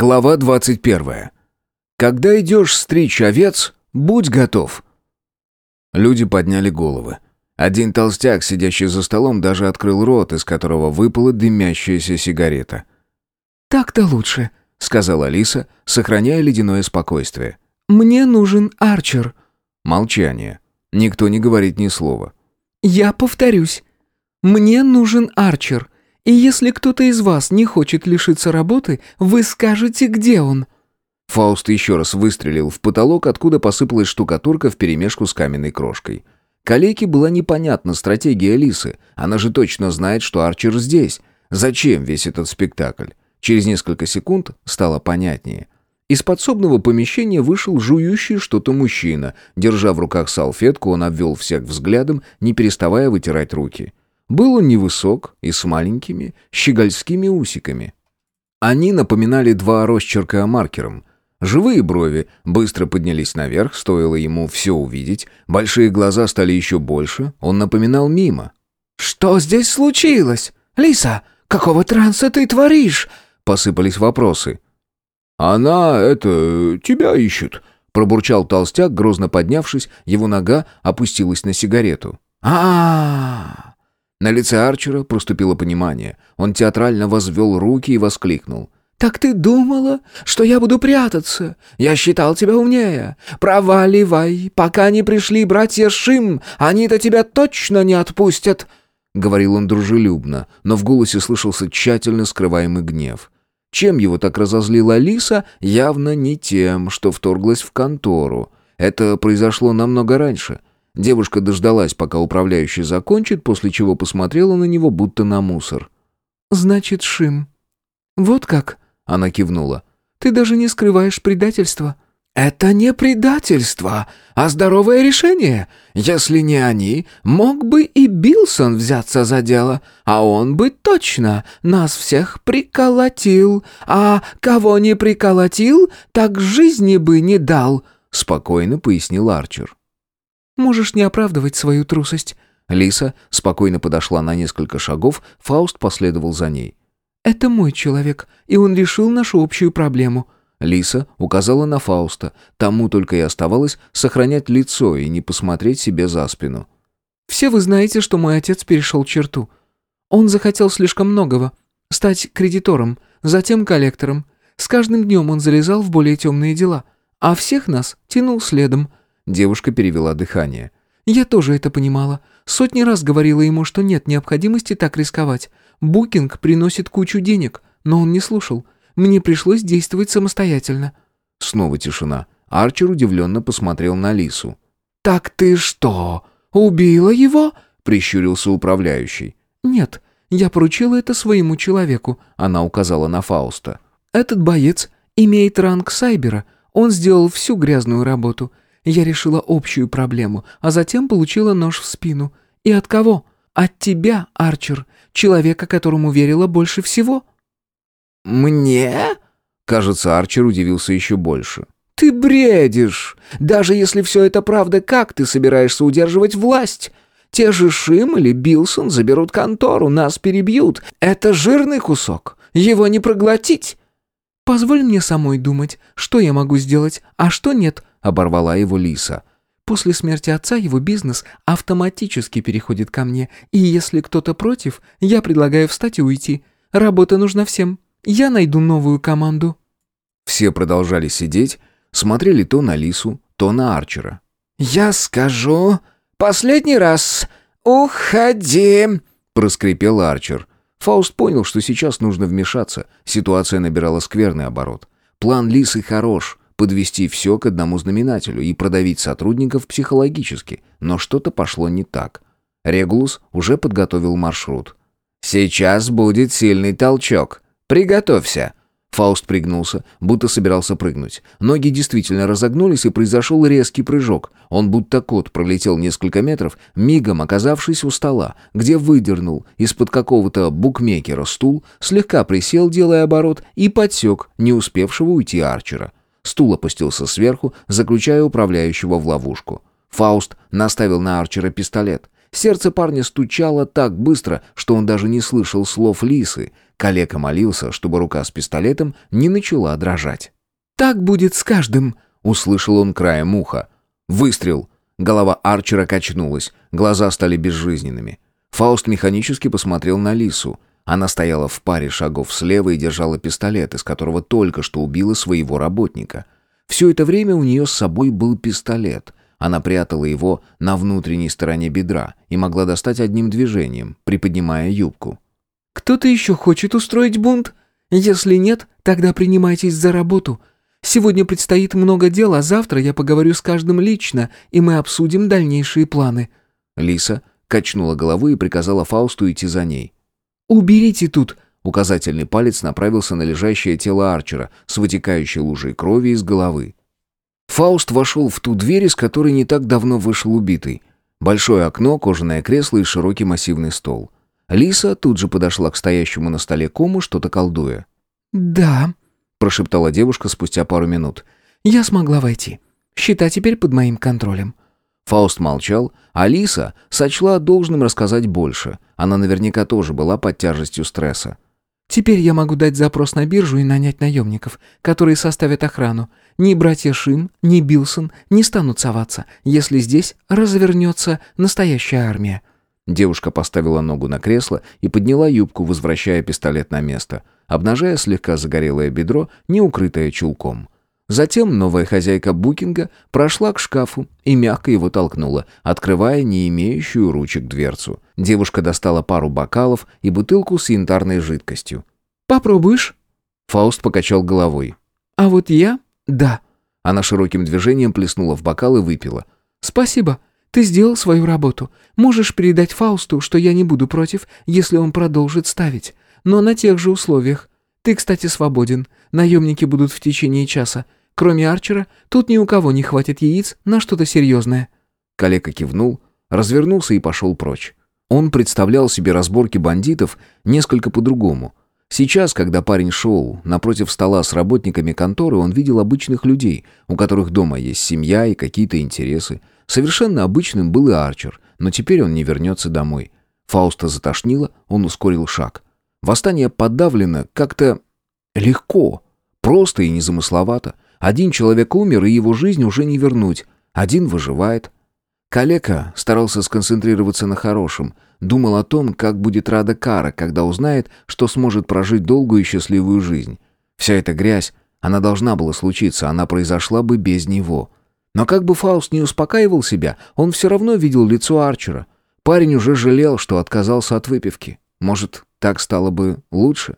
Глава 21. Когда идешь стричь овец, будь готов. Люди подняли головы. Один толстяк, сидящий за столом, даже открыл рот, из которого выпала дымящаяся сигарета. «Так-то лучше», — сказала Алиса, сохраняя ледяное спокойствие. «Мне нужен Арчер». Молчание. Никто не говорит ни слова. «Я повторюсь. Мне нужен Арчер. И если кто-то из вас не хочет лишиться работы, вы скажете, где он». Фауст еще раз выстрелил в потолок, откуда посыпалась штукатурка вперемешку с каменной крошкой. Калеке была непонятна стратегия Алисы. Она же точно знает, что Арчер здесь. Зачем весь этот спектакль? Через несколько секунд стало понятнее. Из подсобного помещения вышел жующий что-то мужчина. Держа в руках салфетку, он обвел всех взглядом, не переставая вытирать руки. Был он невысок и с маленькими щегольскими усиками. Они напоминали два росчерка маркером. Живые брови быстро поднялись наверх, стоило ему все увидеть. Большие глаза стали еще больше, он напоминал мимо. «Что здесь случилось? Лиса, какого транса ты творишь?» Посыпались вопросы. «Она, это, тебя ищет», — пробурчал толстяк, грозно поднявшись, его нога опустилась на сигарету. а а, -а на лице Арчера проступило понимание. Он театрально возвел руки и воскликнул. «Так ты думала, что я буду прятаться? Я считал тебя умнее. Проваливай, пока не пришли братья Шим, они-то тебя точно не отпустят!» Говорил он дружелюбно, но в голосе слышался тщательно скрываемый гнев. Чем его так разозлила Алиса, явно не тем, что вторглась в контору. Это произошло намного раньше — Девушка дождалась, пока управляющий закончит, после чего посмотрела на него, будто на мусор. «Значит, Шим. Вот как?» — она кивнула. «Ты даже не скрываешь предательства». «Это не предательство, а здоровое решение. Если не они, мог бы и Билсон взяться за дело, а он бы точно нас всех приколотил, а кого не приколотил, так жизни бы не дал», — спокойно пояснил Арчер. Можешь не оправдывать свою трусость». Лиса спокойно подошла на несколько шагов, Фауст последовал за ней. «Это мой человек, и он решил нашу общую проблему». Лиса указала на Фауста. Тому только и оставалось сохранять лицо и не посмотреть себе за спину. «Все вы знаете, что мой отец перешел черту. Он захотел слишком многого. Стать кредитором, затем коллектором. С каждым днем он залезал в более темные дела, а всех нас тянул следом. Девушка перевела дыхание. «Я тоже это понимала. Сотни раз говорила ему, что нет необходимости так рисковать. Букинг приносит кучу денег, но он не слушал. Мне пришлось действовать самостоятельно». Снова тишина. Арчер удивленно посмотрел на Лису. «Так ты что, убила его?» — прищурился управляющий. «Нет, я поручила это своему человеку», — она указала на Фауста. «Этот боец имеет ранг Сайбера. Он сделал всю грязную работу. Я решила общую проблему, а затем получила нож в спину. И от кого? От тебя, Арчер, человека, которому верила больше всего». «Мне?» Кажется, Арчер удивился еще больше. «Ты бредишь! Даже если все это правда, как ты собираешься удерживать власть? Те же Шим или Билсон заберут контору, нас перебьют. Это жирный кусок, его не проглотить!» «Позволь мне самой думать, что я могу сделать, а что нет», — оборвала его Лиса. «После смерти отца его бизнес автоматически переходит ко мне, и если кто-то против, я предлагаю встать и уйти. Работа нужна всем. Я найду новую команду». Все продолжали сидеть, смотрели то на Лису, то на Арчера. «Я скажу последний раз. Уходи!» — проскрипел Арчер. Фауст понял, что сейчас нужно вмешаться. Ситуация набирала скверный оборот. План Лисы хорош — подвести все к одному знаменателю и продавить сотрудников психологически. Но что-то пошло не так. Регулус уже подготовил маршрут. «Сейчас будет сильный толчок. Приготовься!» Фауст пригнулся, будто собирался прыгнуть. Ноги действительно разогнулись, и произошел резкий прыжок. Он будто кот пролетел несколько метров, мигом оказавшись у стола, где выдернул из-под какого-то букмекера стул, слегка присел, делая оборот, и подсек не успевшего уйти Арчера. Стул опустился сверху, заключая управляющего в ловушку. Фауст наставил на Арчера пистолет. Сердце парня стучало так быстро, что он даже не слышал слов Лисы — Калека молился, чтобы рука с пистолетом не начала дрожать. «Так будет с каждым», — услышал он краем уха. Выстрел. Голова Арчера качнулась, глаза стали безжизненными. Фауст механически посмотрел на Лису. Она стояла в паре шагов слева и держала пистолет, из которого только что убила своего работника. Все это время у нее с собой был пистолет. Она прятала его на внутренней стороне бедра и могла достать одним движением, приподнимая юбку. «Кто-то еще хочет устроить бунт? Если нет, тогда принимайтесь за работу. Сегодня предстоит много дел, а завтра я поговорю с каждым лично, и мы обсудим дальнейшие планы». Лиса качнула головой и приказала Фаусту идти за ней. «Уберите тут!» Указательный палец направился на лежащее тело Арчера с вытекающей лужей крови из головы. Фауст вошел в ту дверь, из которой не так давно вышел убитый. Большое окно, кожаное кресло и широкий массивный стол. Лиса тут же подошла к стоящему на столе кому, что-то колдуя. «Да», — прошептала девушка спустя пару минут. «Я смогла войти. Счета теперь под моим контролем». Фауст молчал, а Лиса сочла должным рассказать больше. Она наверняка тоже была под тяжестью стресса. «Теперь я могу дать запрос на биржу и нанять наемников, которые составят охрану. Ни братья Шим, ни Билсон не станут соваться, если здесь развернется настоящая армия». Девушка поставила ногу на кресло и подняла юбку, возвращая пистолет на место, обнажая слегка загорелое бедро, не укрытое чулком. Затем новая хозяйка букинга прошла к шкафу и мягко его толкнула, открывая не имеющую ручек дверцу. Девушка достала пару бокалов и бутылку с янтарной жидкостью. «Попробуешь?» Фауст покачал головой. «А вот я? Да». Она широким движением плеснула в бокал и выпила. «Спасибо. Ты сделал свою работу. Можешь передать Фаусту, что я не буду против, если он продолжит ставить. Но на тех же условиях. Ты, кстати, свободен. Наемники будут в течение часа. Кроме Арчера, тут ни у кого не хватит яиц на что-то серьезное». Калека кивнул, развернулся и пошел прочь. Он представлял себе разборки бандитов несколько по-другому. Сейчас, когда парень шел напротив стола с работниками конторы, он видел обычных людей, у которых дома есть семья и какие-то интересы. Совершенно обычным был и Арчер, но теперь он не вернется домой. Фауста затошнило, он ускорил шаг. Восстание подавлено как-то легко, просто и незамысловато. Один человек умер, и его жизнь уже не вернуть. Один выживает. Калека старался сконцентрироваться на хорошем. Думал о том, как будет рада Кара, когда узнает, что сможет прожить долгую и счастливую жизнь. Вся эта грязь, она должна была случиться, она произошла бы без него. Но как бы Фауст не успокаивал себя, он все равно видел лицо Арчера. Парень уже жалел, что отказался от выпивки. Может, так стало бы лучше?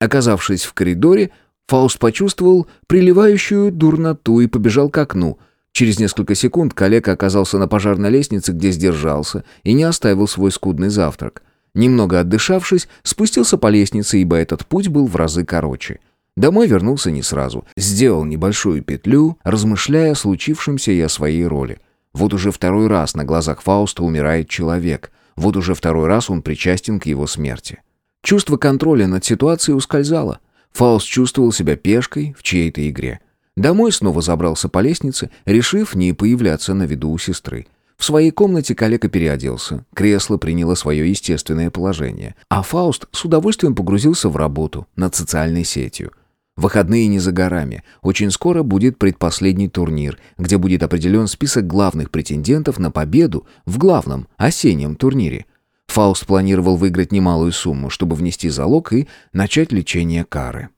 Оказавшись в коридоре, Фауст почувствовал приливающую дурноту и побежал к окну. Через несколько секунд коллега оказался на пожарной лестнице, где сдержался и не оставил свой скудный завтрак. Немного отдышавшись, спустился по лестнице, ибо этот путь был в разы короче. Домой вернулся не сразу. Сделал небольшую петлю, размышляя о случившемся и о своей роли. Вот уже второй раз на глазах Фауста умирает человек. Вот уже второй раз он причастен к его смерти. Чувство контроля над ситуацией ускользало. Фауст чувствовал себя пешкой в чьей-то игре. Домой снова забрался по лестнице, решив не появляться на виду у сестры. В своей комнате коллега переоделся, кресло приняло свое естественное положение, а Фауст с удовольствием погрузился в работу над социальной сетью. Выходные не за горами. Очень скоро будет предпоследний турнир, где будет определен список главных претендентов на победу в главном осеннем турнире. Фауст планировал выиграть немалую сумму, чтобы внести залог и начать лечение кары.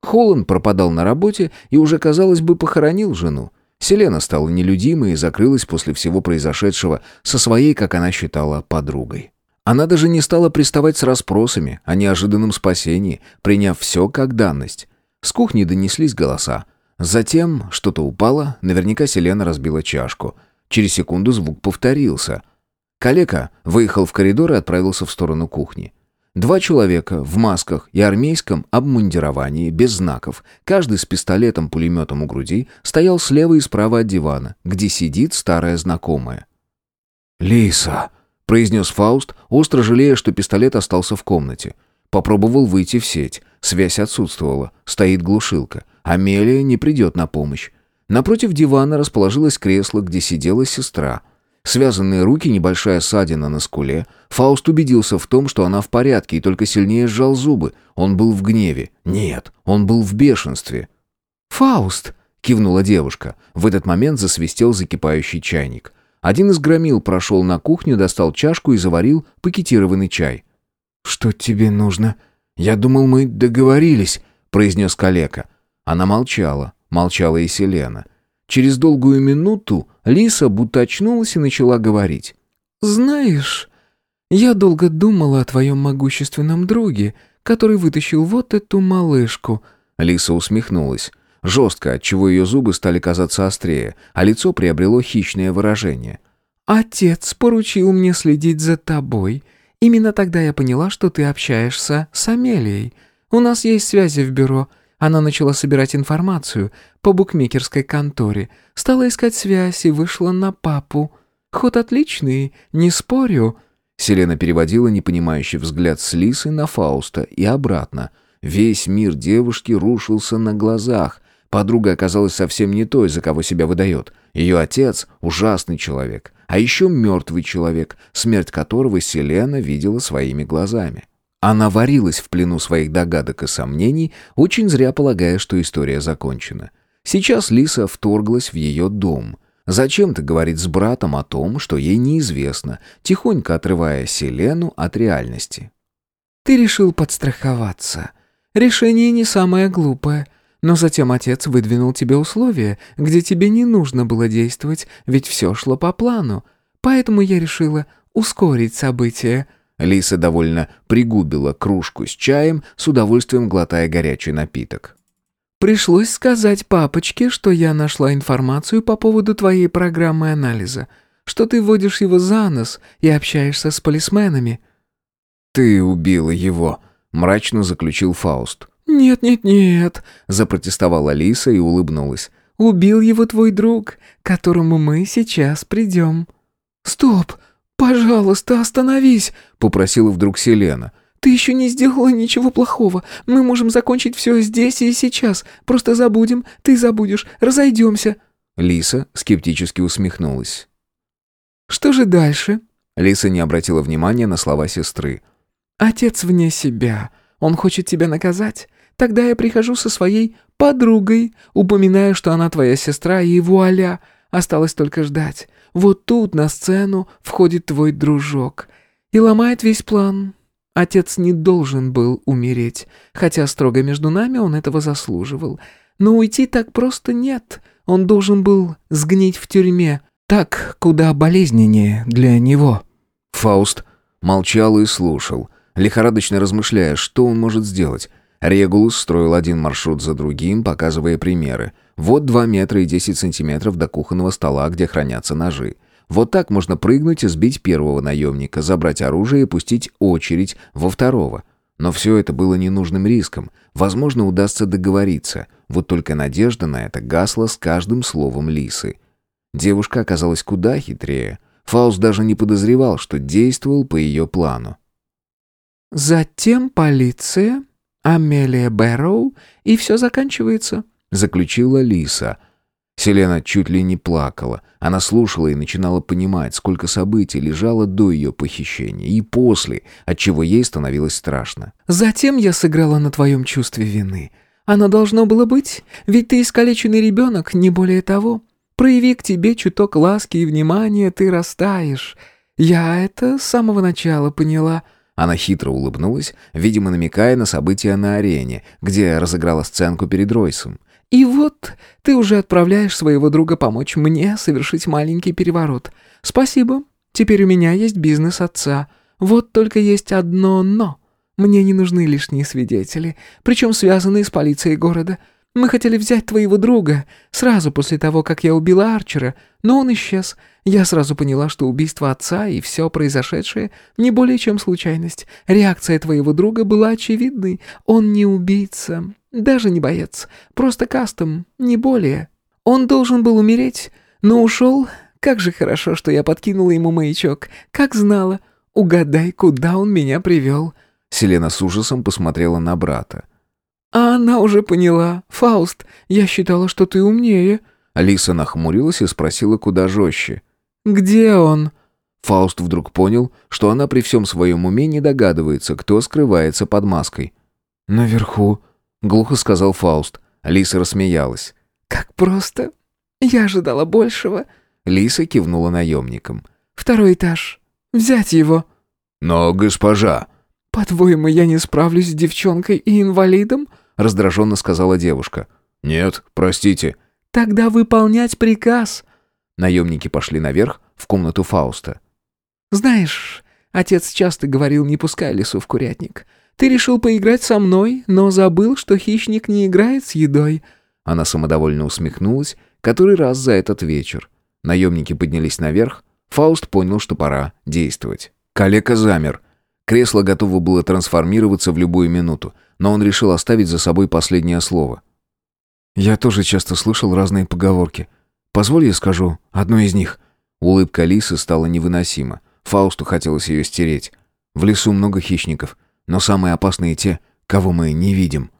Холланд пропадал на работе и уже, казалось бы, похоронил жену. Селена стала нелюдимой и закрылась после всего произошедшего со своей, как она считала, подругой. Она даже не стала приставать с расспросами о неожиданном спасении, приняв все как данность. С кухни донеслись голоса. Затем что-то упало, наверняка Селена разбила чашку. Через секунду звук повторился. Калека выехал в коридор и отправился в сторону кухни. Два человека в масках и армейском обмундировании, без знаков, каждый с пистолетом-пулеметом у груди, стоял слева и справа от дивана, где сидит старая знакомая. «Лиса», — произнес Фауст, остро жалея, что пистолет остался в комнате. Попробовал выйти в сеть. Связь отсутствовала. Стоит глушилка. Амелия не придет на помощь. Напротив дивана расположилось кресло, где сидела сестра. Связанные руки, небольшая ссадина на скуле. Фауст убедился в том, что она в порядке, и только сильнее сжал зубы. Он был в гневе. Нет, он был в бешенстве. «Фауст!» — кивнула девушка. В этот момент засвистел закипающий чайник. Один из громил прошел на кухню, достал чашку и заварил пакетированный чай. «Что тебе нужно? Я думал, мы договорились», — произнес калека. Она молчала, молчала и Селена. Через долгую минуту Лиса будто очнулась и начала говорить. «Знаешь, я долго думала о твоем могущественном друге, который вытащил вот эту малышку». Лиса усмехнулась. Жестко, отчего ее зубы стали казаться острее, а лицо приобрело хищное выражение. «Отец поручил мне следить за тобой. Именно тогда я поняла, что ты общаешься с Амелией. У нас есть связи в бюро. Она начала собирать информацию по букмекерской конторе, стала искать связь и вышла на папу. Ход отличный, не спорю». Селена переводила непонимающий взгляд с Лисы на Фауста и обратно. Весь мир девушки рушился на глазах. Подруга оказалась совсем не той, за кого себя выдает. Ее отец — ужасный человек, а еще мертвый человек, смерть которого Селена видела своими глазами. Она варилась в плену своих догадок и сомнений, очень зря полагая, что история закончена. Сейчас Лиса вторглась в ее дом. Зачем-то говорит с братом о том, что ей неизвестно, тихонько отрывая Селену от реальности. «Ты решил подстраховаться. Решение не самое глупое». Но затем отец выдвинул тебе условия, где тебе не нужно было действовать, ведь все шло по плану. Поэтому я решила ускорить события. Лиса довольно пригубила кружку с чаем, с удовольствием глотая горячий напиток. «Пришлось сказать папочке, что я нашла информацию по поводу твоей программы анализа, что ты вводишь его за нос и общаешься с полисменами». «Ты убила его», — мрачно заключил Фауст. «Нет-нет-нет», — запротестовала Лиса и улыбнулась. «Убил его твой друг, к которому мы сейчас придем». «Стоп!» «Пожалуйста, остановись!» — попросила вдруг Селена. «Ты еще не сделала ничего плохого. Мы можем закончить все здесь и сейчас. Просто забудем, ты забудешь, разойдемся». Лиса скептически усмехнулась. «Что же дальше?» Лиса не обратила внимания на слова сестры. «Отец вне себя. Он хочет тебя наказать. Тогда я прихожу со своей подругой, упоминаю, что она твоя сестра, и вуаля, осталось только ждать. Вот тут на сцену входит твой дружок и ломает весь план. Отец не должен был умереть, хотя строго между нами он этого заслуживал. Но уйти так просто нет. Он должен был сгнить в тюрьме. Так куда болезненнее для него». Фауст молчал и слушал, лихорадочно размышляя, что он может сделать. Регулус строил один маршрут за другим, показывая примеры. Вот 2 метра и 10 сантиметров до кухонного стола, где хранятся ножи. Вот так можно прыгнуть и сбить первого наемника, забрать оружие и пустить очередь во второго. Но все это было ненужным риском. Возможно, удастся договориться. Вот только надежда на это гасла с каждым словом Лисы. Девушка оказалась куда хитрее. Фауст даже не подозревал, что действовал по ее плану. «Затем полиция Амелия Бэрроу, и все заканчивается», — заключила Лиса. Селена чуть ли не плакала. Она слушала и начинала понимать, сколько событий лежало до ее похищения и после, от чего ей становилось страшно. «Затем я сыграла на твоем чувстве вины. Оно должно было быть, ведь ты искалеченный ребенок, не более того. Прояви к тебе чуток ласки и внимания, ты растаешь. Я это с самого начала поняла». Она хитро улыбнулась, видимо, намекая на события на арене, где разыграла сценку перед Ройсом. «И вот ты уже отправляешь своего друга помочь мне совершить маленький переворот. Спасибо. Теперь у меня есть бизнес отца. Вот только есть одно «но». Мне не нужны лишние свидетели, причем связанные с полицией города. Мы хотели взять твоего друга сразу после того, как я убила Арчера, но он исчез. Я сразу поняла, что убийство отца и все произошедшее не более чем случайность. Реакция твоего друга была очевидной. Он не убийца, даже не боец, просто кастом, не более. Он должен был умереть, но ушел. Как же хорошо, что я подкинула ему маячок. Как знала. Угадай, куда он меня привел». Селена с ужасом посмотрела на брата. «А она уже поняла. Фауст, я считала, что ты умнее». Алиса нахмурилась и спросила куда жестче. Где он?» Фауст вдруг понял, что она при всем своем уме не догадывается, кто скрывается под маской. «Наверху», — глухо сказал Фауст. Лиса рассмеялась. «Как просто. Я ожидала большего». Лиса кивнула наемникам. «Второй этаж. Взять его». «Но, госпожа...» «По-твоему, я не справлюсь с девчонкой и инвалидом?» раздраженно сказала девушка. «Нет, простите». «Тогда выполнять приказ». Наемники пошли наверх, в комнату Фауста. «Знаешь, отец часто говорил, не пускай лису в курятник. Ты решил поиграть со мной, но забыл, что хищник не играет с едой». Она самодовольно усмехнулась, который раз за этот вечер. Наемники поднялись наверх. Фауст понял, что пора действовать. Калека замер. Кресло готово было трансформироваться в любую минуту, но он решил оставить за собой последнее слово. «Я тоже часто слышал разные поговорки. Позволь я скажу одну из них». Улыбка Лисы стала невыносима. Фаусту хотелось ее стереть. В лесу много хищников, но самые опасные те, кого мы не видим.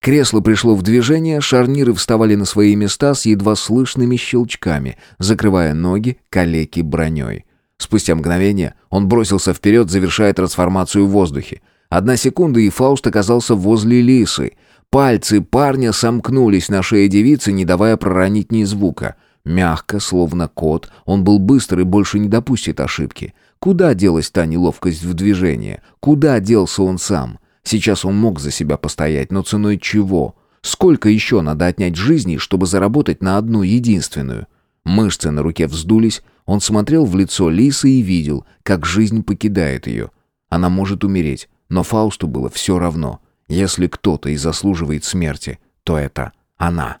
Кресло пришло в движение, шарниры вставали на свои места с едва слышными щелчками, закрывая ноги калеки броней. Спустя мгновение он бросился вперед, завершая трансформацию в воздухе. Одна секунда, и Фауст оказался возле лисы. Пальцы парня сомкнулись на шее девицы, не давая проронить ни звука. Мягко, словно кот, он был быстр и больше не допустит ошибки. Куда делась та неловкость в движении? Куда делся он сам? Сейчас он мог за себя постоять, но ценой чего? Сколько еще надо отнять жизни, чтобы заработать на одну единственную? Мышцы на руке вздулись, он смотрел в лицо Лисы и видел, как жизнь покидает ее. Она может умереть, но Фаусту было все равно. Если кто-то и заслуживает смерти, то это она.